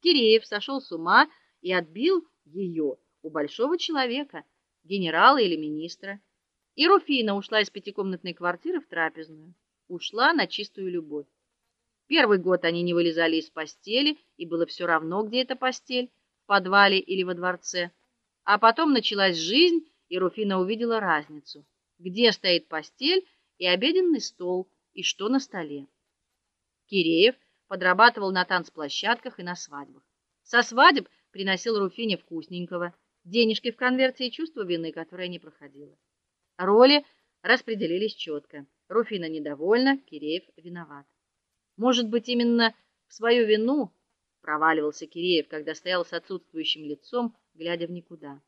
Киреев сошел с ума и отбил ее у большого человека, генерала или министра. И Руфина ушла из пятикомнатной квартиры в трапезную, ушла на чистую любовь. Первый год они не вылезали из постели, и было все равно, где эта постель, в подвале или во дворце. А потом началась жизнь, и Руфина увидела разницу. Где стоит постель и обеденный стол, и что на столе. Киреев подрабатывал на танцплощадках и на свадьбах. Со свадеб приносил Руфине вкусненького, денежки в конверте и чувство вины, которое не проходило. Роли распределились четко. Руфина недовольна, Киреев виноват. Может быть, именно в свою вину проваливался Киреев, когда стоял с отсутствующим лицом, глядя в никуда.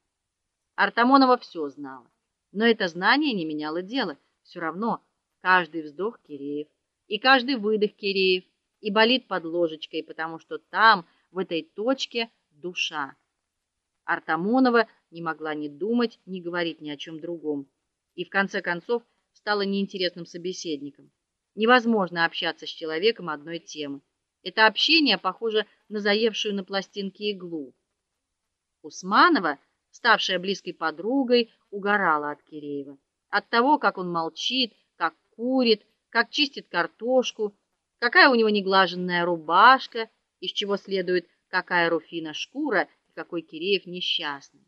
Артамонова все знала, но это знание не меняло дело. Все равно каждый вздох Киреев и каждый выдох Киреев и болит под ложечкой, потому что там, в этой точке, душа. Артамонова не могла ни думать, ни говорить ни о чем другом, и в конце концов стала неинтересным собеседником. Невозможно общаться с человеком одной темы. Это общение похоже на заевшую на пластинке иглу. Усманова, ставшая близкой подругой, угорала от Киреева, от того, как он молчит, как курит, как чистит картошку, какая у него неглаженная рубашка, из чего следует, какая Руфина шкура и какой Киреев несчастный.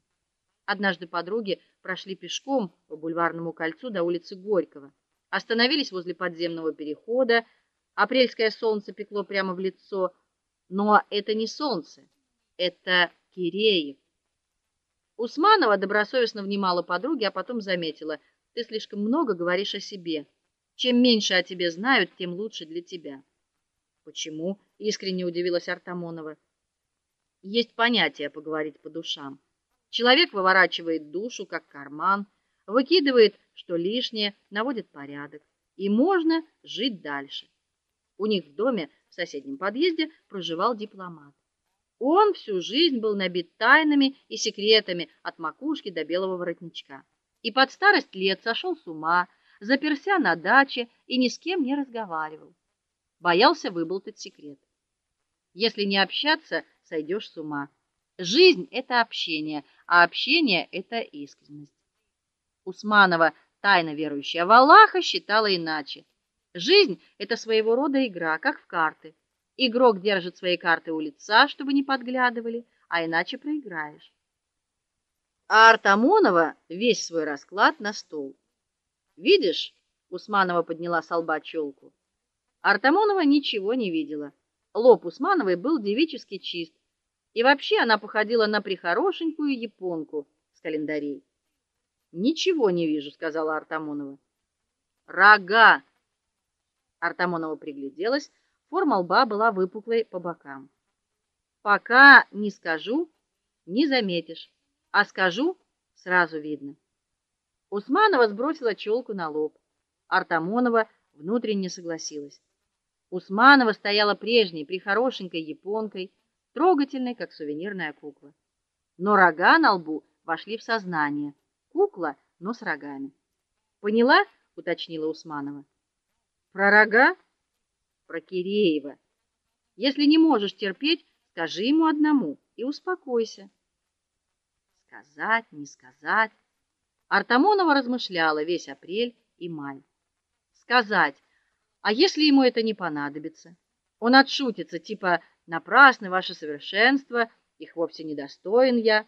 Однажды подруги прошли пешком по бульварному кольцу до улицы Горького, остановились возле подземного перехода. Апрельское солнце пекло прямо в лицо, но это не солнце, это Киреев. Усманова добросовестно внимала подруге, а потом заметила: "Ты слишком много говоришь о себе". Чем меньше о тебе знают, тем лучше для тебя. Почему? искренне удивилась Артамонова. Есть понятие поговорить по душам. Человек выворачивает душу как карман, выкидывает что лишнее, наводит порядок, и можно жить дальше. У них в доме в соседнем подъезде проживал дипломат. Он всю жизнь был набит тайнами и секретами от макушки до белого воротничка. И под старость лет сошел с ума, заперся на даче и ни с кем не разговаривал. Боялся выболтать секрет. Если не общаться, сойдешь с ума. Жизнь это общение, а общение это искренность. Усманова, тайно верующая в Аллаха, считала иначе. Жизнь это своего рода игра, как в карты. Игрок держит свои карты у лица, чтобы не подглядывали, а иначе проиграешь. А Артамонова весь свой расклад на стол. Видишь? Усманова подняла с лба челку. Артамонова ничего не видела. Лоб Усмановой был девически чист, и вообще она походила на прихорошенькую японку с календарей. Ничего не вижу, сказала Артамонова. Рога. Артамонова пригляделась, форма лба была выпуклой по бокам. Пока не скажу, не заметишь, а скажу, сразу видно. Усманова сбросила челку на лоб. Артамонова внутренне согласилась. Усманова стояла прежней, прихорошенькой японкой, трогательной, как сувенирная кукла. Но рога на лбу вошли в сознание. Кукла, но с рогами. Поняла? уточнила Усманова. Про рога? Про Киреева. Если не можешь терпеть, скажи ему одному и успокойся. Сказать, не сказать, Артамонова размышляла весь апрель и май. Сказать: "А если ему это не понадобится?" Он отшутится, типа: "Напрасно ваше совершенство, их вовсе не достоин я".